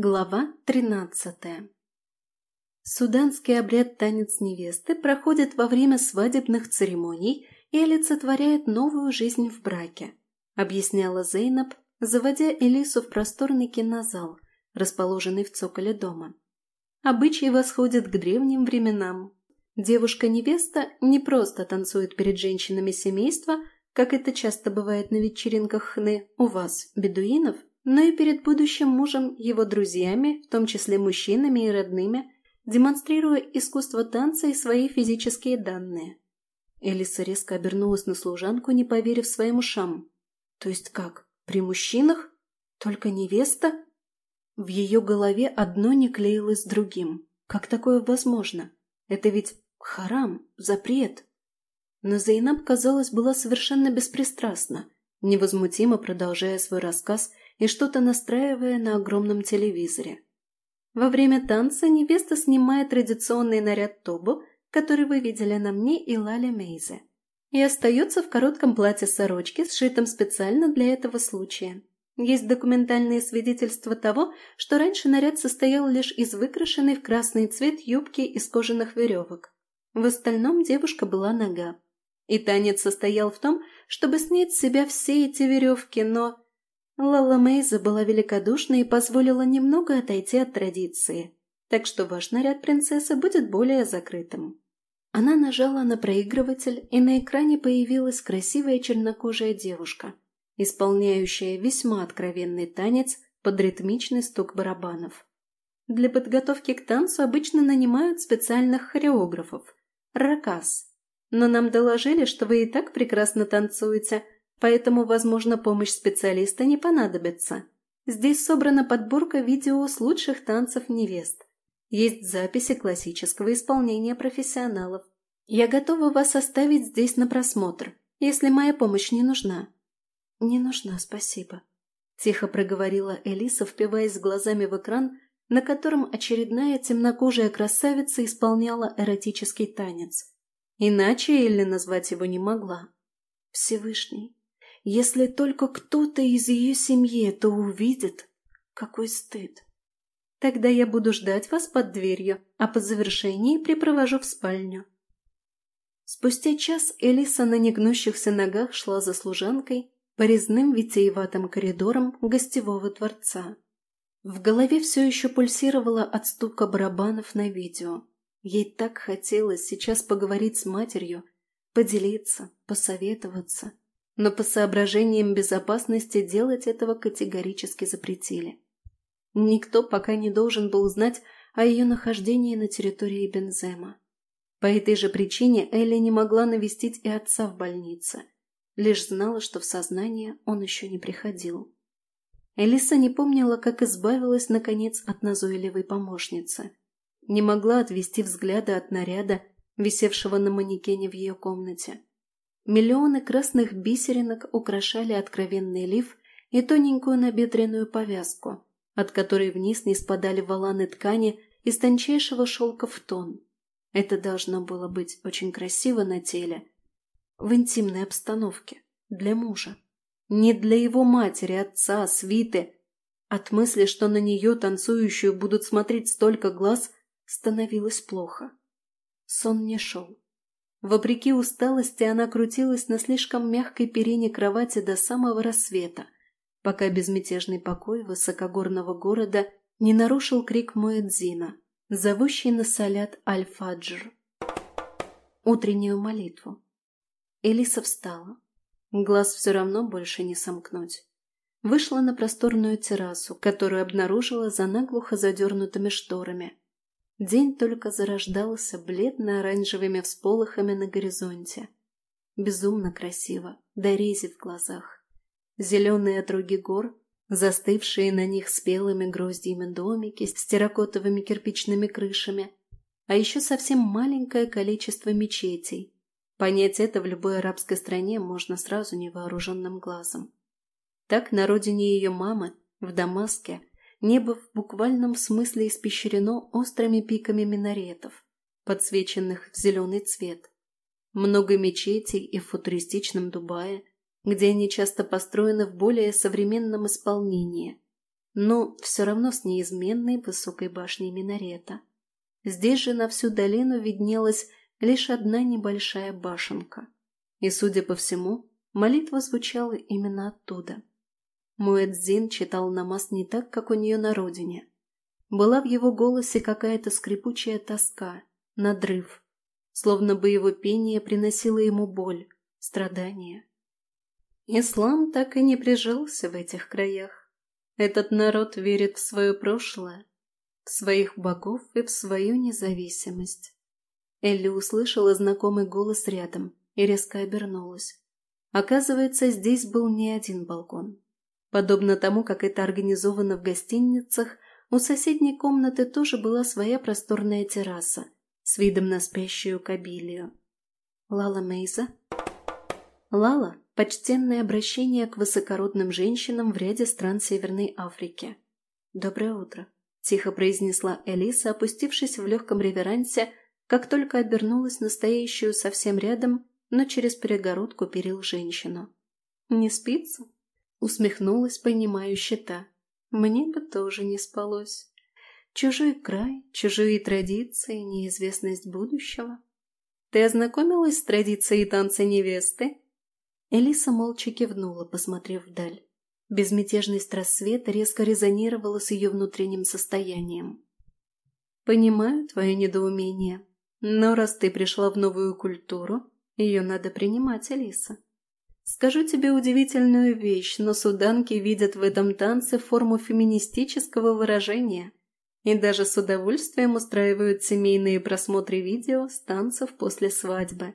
Глава тринадцатая Суданский обряд «Танец невесты» проходит во время свадебных церемоний и олицетворяет новую жизнь в браке, объясняла Зейнаб, заводя Элису в просторный кинозал, расположенный в цоколе дома. Обычай восходит к древним временам. Девушка-невеста не просто танцует перед женщинами семейства, как это часто бывает на вечеринках хны у вас, бедуинов, но и перед будущим мужем, его друзьями, в том числе мужчинами и родными, демонстрируя искусство танца и свои физические данные. Элиса резко обернулась на служанку, не поверив своим ушам. «То есть как? При мужчинах? Только невеста?» В ее голове одно не клеилось с другим. Как такое возможно? Это ведь харам, запрет. Но Зейнаб, казалось, была совершенно беспристрастна, невозмутимо продолжая свой рассказ и что-то настраивая на огромном телевизоре. Во время танца невеста снимает традиционный наряд тобу, который вы видели на мне и Лале Мейзе, и остается в коротком платье-сорочке, сшитом специально для этого случая. Есть документальные свидетельства того, что раньше наряд состоял лишь из выкрашенной в красный цвет юбки из кожаных веревок. В остальном девушка была нога. И танец состоял в том, чтобы снять с себя все эти веревки, но Лала Мейза была великодушна и позволила немного отойти от традиции, так что ваш наряд принцессы будет более закрытым. Она нажала на проигрыватель, и на экране появилась красивая чернокожая девушка, исполняющая весьма откровенный танец под ритмичный стук барабанов. Для подготовки к танцу обычно нанимают специальных хореографов – ракас. Но нам доложили, что вы и так прекрасно танцуете – поэтому, возможно, помощь специалиста не понадобится. Здесь собрана подборка видео с лучших танцев невест. Есть записи классического исполнения профессионалов. Я готова вас оставить здесь на просмотр, если моя помощь не нужна». «Не нужна, спасибо», – тихо проговорила Элиса, впиваясь глазами в экран, на котором очередная темнокожая красавица исполняла эротический танец. Иначе Элли назвать его не могла. «Всевышний, если только кто-то из ее семьи это увидит, какой стыд. Тогда я буду ждать вас под дверью, а по завершении припровожу в спальню. Спустя час Элиса на негнущихся ногах шла за служанкой по резным витиеватым коридорам гостевого дворца. В голове все еще пульсировало от стука барабанов на видео. Ей так хотелось сейчас поговорить с матерью, поделиться, посоветоваться но по соображениям безопасности делать этого категорически запретили. Никто пока не должен был знать о ее нахождении на территории Бензема. По этой же причине Элли не могла навестить и отца в больнице, лишь знала, что в сознание он еще не приходил. Элиса не помнила, как избавилась, наконец, от назойливой помощницы. Не могла отвести взгляда от наряда, висевшего на манекене в ее комнате. Миллионы красных бисеринок украшали откровенный лиф и тоненькую набедренную повязку, от которой вниз не спадали воланы ткани из тончайшего шелка в тон. Это должно было быть очень красиво на теле, в интимной обстановке, для мужа. Не для его матери, отца, свиты. От мысли, что на нее, танцующую, будут смотреть столько глаз, становилось плохо. Сон не шел. Вопреки усталости она крутилась на слишком мягкой перине кровати до самого рассвета, пока безмятежный покой высокогорного города не нарушил крик Муэдзина, зовущий на салят Аль-Фаджр. Утреннюю молитву. Элиса встала. Глаз все равно больше не сомкнуть. Вышла на просторную террасу, которую обнаружила за наглухо задернутыми шторами, День только зарождался бледно-оранжевыми всполохами на горизонте. Безумно красиво, до рези в глазах. Зеленые отруги гор, застывшие на них спелыми гроздьями домики с терракотовыми кирпичными крышами, а еще совсем маленькое количество мечетей. Понять это в любой арабской стране можно сразу невооруженным глазом. Так на родине ее мамы, в Дамаске, Небо в буквальном смысле испещрено острыми пиками минаретов, подсвеченных в зеленый цвет. Много мечетей и в футуристичном Дубае, где они часто построены в более современном исполнении. но все равно с неизменной высокой башней минарета. Здесь же на всю долину виднелась лишь одна небольшая башенка. И, судя по всему, молитва звучала именно оттуда. Муэдзин читал намаз не так, как у нее на родине. Была в его голосе какая-то скрипучая тоска, надрыв, словно бы его пение приносило ему боль, страдания. Ислам так и не прижился в этих краях. Этот народ верит в свое прошлое, в своих богов и в свою независимость. Элли услышала знакомый голос рядом и резко обернулась. Оказывается, здесь был не один балкон. Подобно тому, как это организовано в гостиницах, у соседней комнаты тоже была своя просторная терраса с видом на спящую кабилию. Лала Мейза? Лала – почтенное обращение к высокородным женщинам в ряде стран Северной Африки. «Доброе утро», – тихо произнесла Элиса, опустившись в легком реверансе – как только обернулась настоящую совсем рядом, но через перегородку перил женщину. «Не спится?» — усмехнулась, понимающе та. «Мне бы тоже не спалось. Чужой край, чужие традиции, неизвестность будущего. Ты ознакомилась с традицией танца невесты?» Элиса молча кивнула, посмотрев вдаль. Безмятежность рассвета резко резонировала с ее внутренним состоянием. «Понимаю твое недоумение», но раз ты пришла в новую культуру, ее надо принимать, Алиса. Скажу тебе удивительную вещь, но суданки видят в этом танце форму феминистического выражения и даже с удовольствием устраивают семейные просмотры видео с танцев после свадьбы.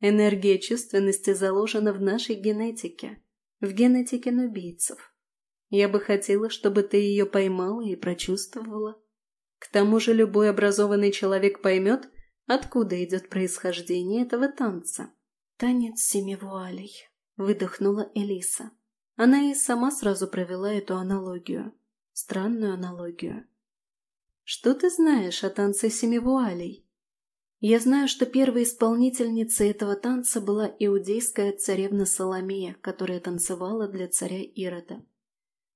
Энергия чувственности заложена в нашей генетике, в генетике нубийцев. Я бы хотела, чтобы ты ее поймала и прочувствовала. К тому же любой образованный человек поймет, Откуда идет происхождение этого танца? «Танец семи вуалей», — выдохнула Элиса. Она и сама сразу провела эту аналогию. Странную аналогию. «Что ты знаешь о танце семи вуалей?» Я знаю, что первой исполнительницей этого танца была иудейская царевна Соломея, которая танцевала для царя Ирода.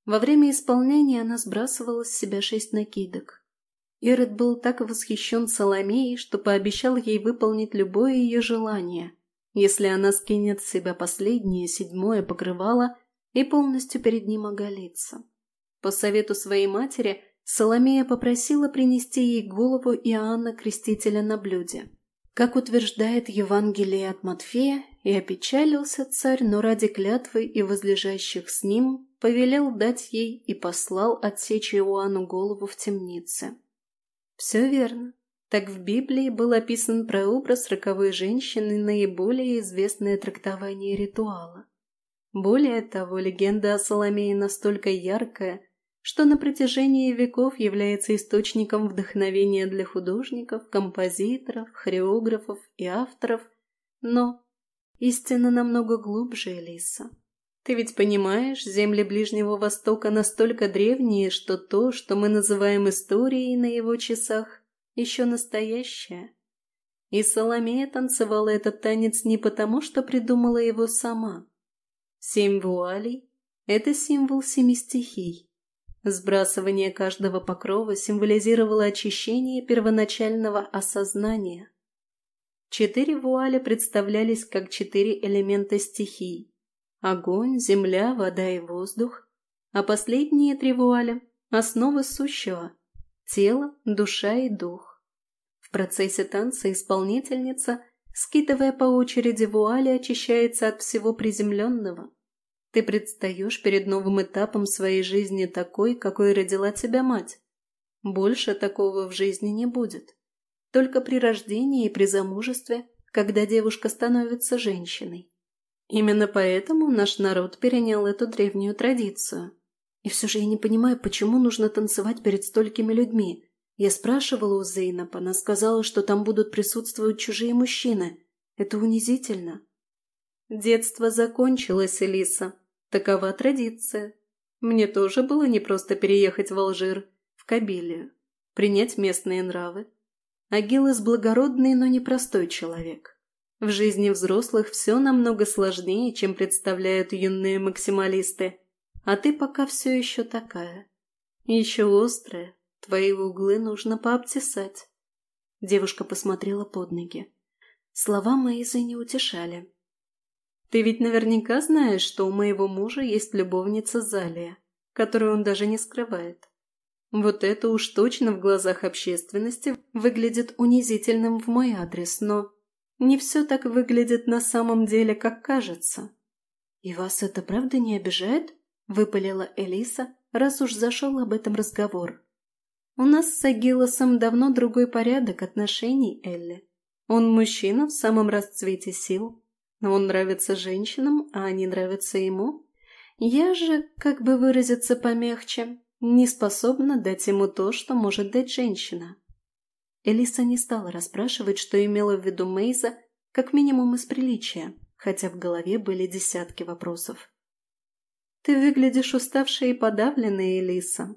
Во время исполнения она сбрасывала с себя шесть накидок, Ирод был так восхищен Соломеей, что пообещал ей выполнить любое ее желание, если она скинет с себя последнее, седьмое покрывало и полностью перед ним оголится. По совету своей матери Соломея попросила принести ей голову Иоанна Крестителя на блюде. Как утверждает Евангелие от Матфея, и опечалился царь, но ради клятвы и возлежащих с ним повелел дать ей и послал отсечь Иоанну голову в темнице. Все верно. Так в Библии был описан прообраз роковой женщины наиболее известное трактование ритуала. Более того, легенда о Соломее настолько яркая, что на протяжении веков является источником вдохновения для художников, композиторов, хореографов и авторов, но истина намного глубже Элиса. Ты ведь понимаешь, земли Ближнего Востока настолько древние, что то, что мы называем историей на его часах, еще настоящее. И Соломея танцевала этот танец не потому, что придумала его сама. Семь вуалей – это символ семи стихий. Сбрасывание каждого покрова символизировало очищение первоначального осознания. Четыре вуали представлялись как четыре элемента стихий огонь, земля, вода и воздух, а последние три вуаля – основы сущего – тело, душа и дух. В процессе танца исполнительница, скидывая по очереди вуали, очищается от всего приземленного. Ты предстаешь перед новым этапом своей жизни такой, какой родила тебя мать. Больше такого в жизни не будет. Только при рождении и при замужестве, когда девушка становится женщиной. Именно поэтому наш народ перенял эту древнюю традицию. И все же я не понимаю, почему нужно танцевать перед столькими людьми. Я спрашивала у Зейнаб, она сказала, что там будут присутствовать чужие мужчины. Это унизительно. Детство закончилось, Элиса. Такова традиция. Мне тоже было непросто переехать в Алжир, в Кабилию, принять местные нравы. Агилес благородный, но непростой человек. В жизни взрослых все намного сложнее, чем представляют юные максималисты. А ты пока все еще такая. Еще острая. Твои углы нужно пообтесать. Девушка посмотрела под ноги. Слова Мэйзы не утешали. Ты ведь наверняка знаешь, что у моего мужа есть любовница Залия, которую он даже не скрывает. Вот это уж точно в глазах общественности выглядит унизительным в мой адрес, но не все так выглядит на самом деле, как кажется. «И вас это правда не обижает?» – выпалила Элиса, раз уж зашел об этом разговор. «У нас с Агилосом давно другой порядок отношений, Элли. Он мужчина в самом расцвете сил, но он нравится женщинам, а они нравятся ему. Я же, как бы выразиться помягче, не способна дать ему то, что может дать женщина». Элиса не стала расспрашивать, что имела в виду Мейза, как минимум из приличия хотя в голове были десятки вопросов. «Ты выглядишь уставшей и подавленной, Элиса.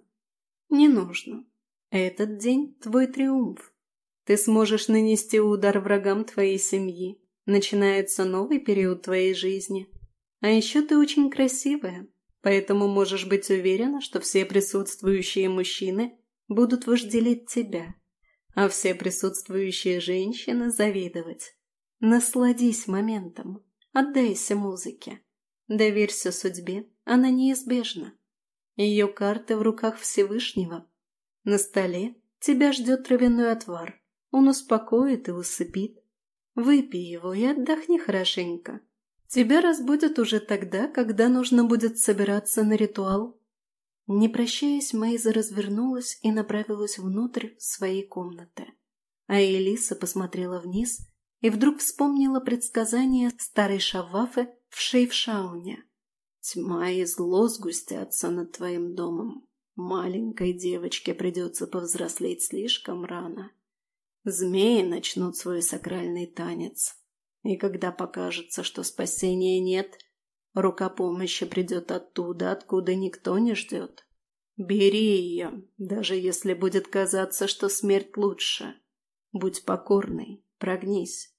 Не нужно. Этот день – твой триумф. Ты сможешь нанести удар врагам твоей семьи. Начинается новый период твоей жизни. А еще ты очень красивая, поэтому можешь быть уверена, что все присутствующие мужчины будут вожделеть тебя, а все присутствующие женщины завидовать. Насладись моментом. Отдайся музыке. Доверься судьбе, она неизбежна. Ее карты в руках Всевышнего. На столе тебя ждет травяной отвар. Он успокоит и усыпит. Выпей его и отдохни хорошенько. Тебя разбудят уже тогда, когда нужно будет собираться на ритуал. Не прощаясь, Мейза развернулась и направилась внутрь своей комнаты. А Элиса посмотрела вниз и вдруг вспомнила предсказание старой Шавафы в Шейфшауне. «Тьма и зло сгустятся над твоим домом. Маленькой девочке придется повзрослеть слишком рано. Змеи начнут свой сакральный танец. И когда покажется, что спасения нет, рука помощи придет оттуда, откуда никто не ждет. Бери ее, даже если будет казаться, что смерть лучше. Будь покорной, прогнись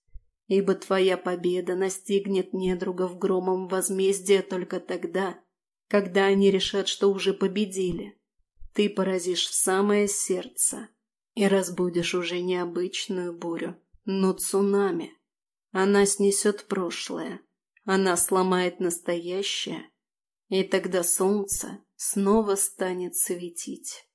ибо твоя победа настигнет недругов громом возмездия только тогда, когда они решат, что уже победили. Ты поразишь в самое сердце и разбудишь уже необычную бурю, но цунами. Она снесет прошлое, она сломает настоящее, и тогда солнце снова станет светить.